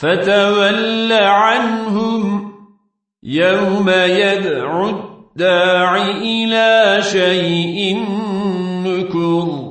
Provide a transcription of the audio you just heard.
فتول عنهم يوم يدعو الداع إلى شيء نكر.